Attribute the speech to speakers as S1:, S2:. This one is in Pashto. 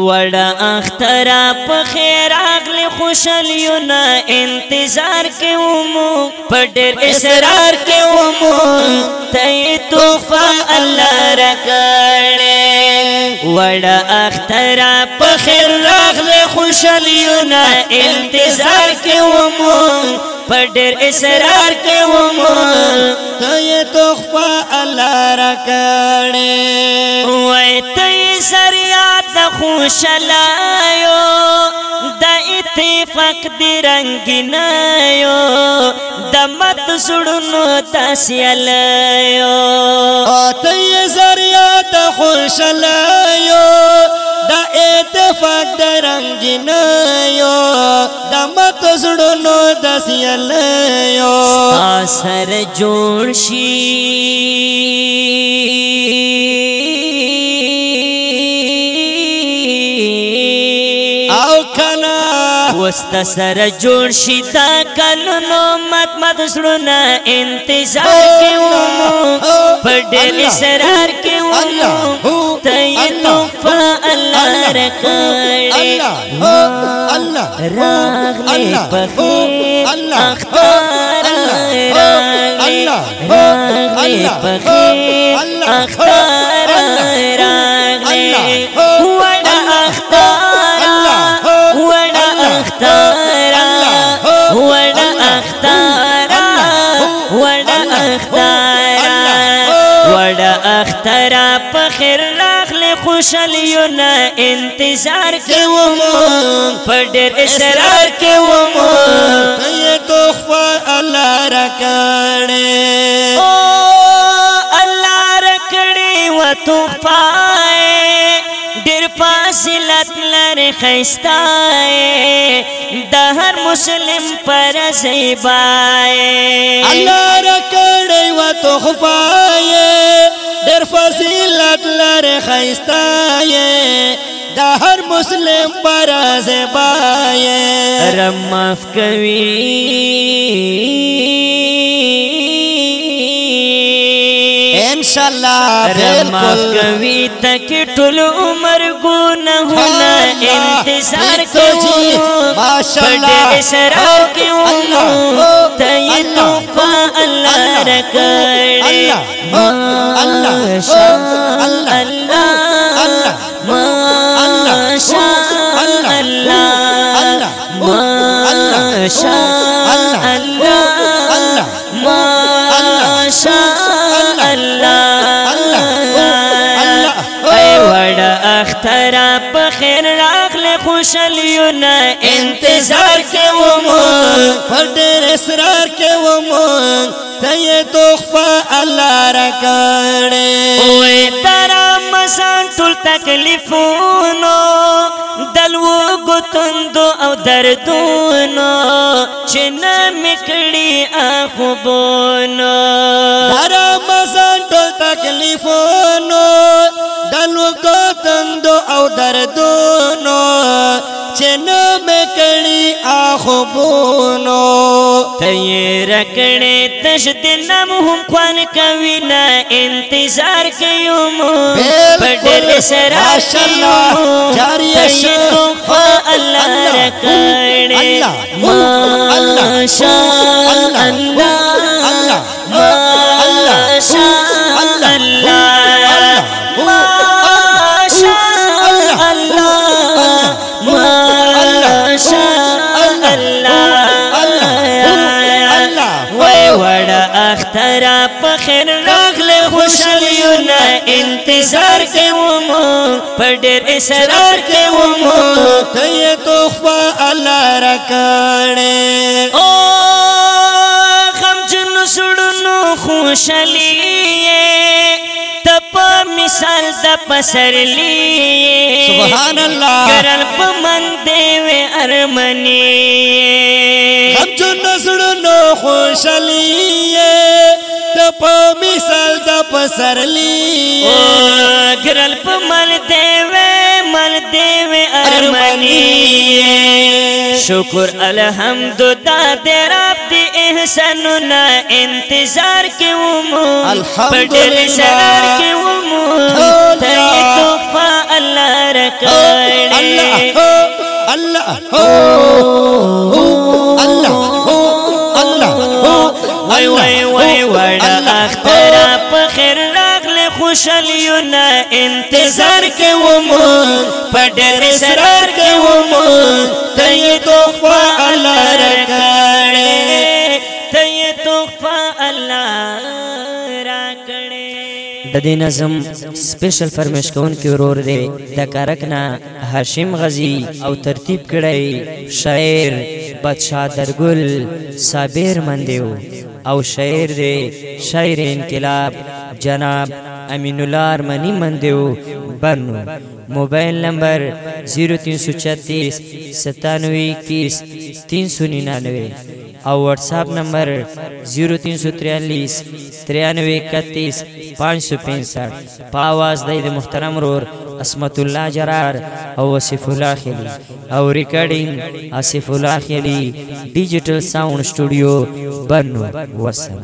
S1: وړه اختر په خیر اغلی خوشالیونه انتظار کې ومو په ډېر اصرار کې ومو ته توفه الله راکړې وړه اختر په خیر اغلی خوشالیونه انتظار کې ومو په ډېر اصرار کې ومو ته توفه الله راکړې وای ته سره د خوشلایو د اتفاق دی رنگینایو د مت سړونو تاسیلایو اته زریا د خوشلایو د اتفاق د رنگینایو د مت سړونو تاسیلایو سر جوړ شي کنا وست سر جو شیتا کل مت مت انتظار سڑتزار اللہ رو اللہ اللہ راہ بہ اللہ خو اللہ اللہ بب اللہ خو خوشالیونه انتظار کوو مونږ په ډېر اصرار کوو مونږ یې تحفه الله راکړې الله راکړې و تحفه ډېر فاصلت لري خيستا د هر مسلم پر زیبای الله راکړې و تحفه در فضیلت لر خیستائی دا هر مسلم پر زبائی رم مفکوی رم مفکوی الله بالکل کوي تک ټول عمر ګناهونه انتظار کوي ماشاءالله سره کوي ته نو په الله رکړې الله اختر په خیر راغله خوشالیو نه انتظار کې و مو پر ډېر اسرار کې و مو ته یې توخفه الله را کړې وې ترا مسان ټول تکلیفونو دلو ګتندو او دردونو چې نه میکړي اخوبونو ترا مسان ټول تکلیفونو تعلق تندو او دردونو چن مکڑی آخو بونو تی رکڑی تشت نم هم خوان کوی نا انتظار کیومو پڑل سراشیومو تی تو خوا اللہ رکڑی ماشا پخیر راغل خوشالیونا انتظار کے ومو پر دیر اسرار کے ومو تو یہ تخبہ اللہ رکانے او غم جنو سڑنو خوشالیے تپا مثال دا پسر لیے سبحان اللہ کرل پمن دیوے ارمنی غم جنو سڑنو خوشالیے د په مثال د پسرلی ګرل په من دیوې من دیوې ارمانی شکر الحمد دا دې رب دې احسان نا انتظار کې ومو الحمدلله سرار کې ومو ته توفا الله رکړې الله الله مو شلیونا انتظار کې و مو په ډېر سرار کې و مو ته توفه الله راکړې ته توفه الله راکړې د دې نظم سپیشل فرمیش کون کې ورور دی د کارکنا هاشم غزي او ترتیب کړی شاعر بادشاہ درګل صابر مندیو او شاعر دی شاعر انقلاب جناب امین الله ارمنی مندیو برنو موبایل نمبر 0336 9721 399 او واتس اپ نمبر 0343 9331 565 په आवाज د محترم رور اسمت الله جرار او وصف الله خلی او ریکارډینګ اسف الله خلی ډیجیټل ساوند سټوډیو برنو وسلام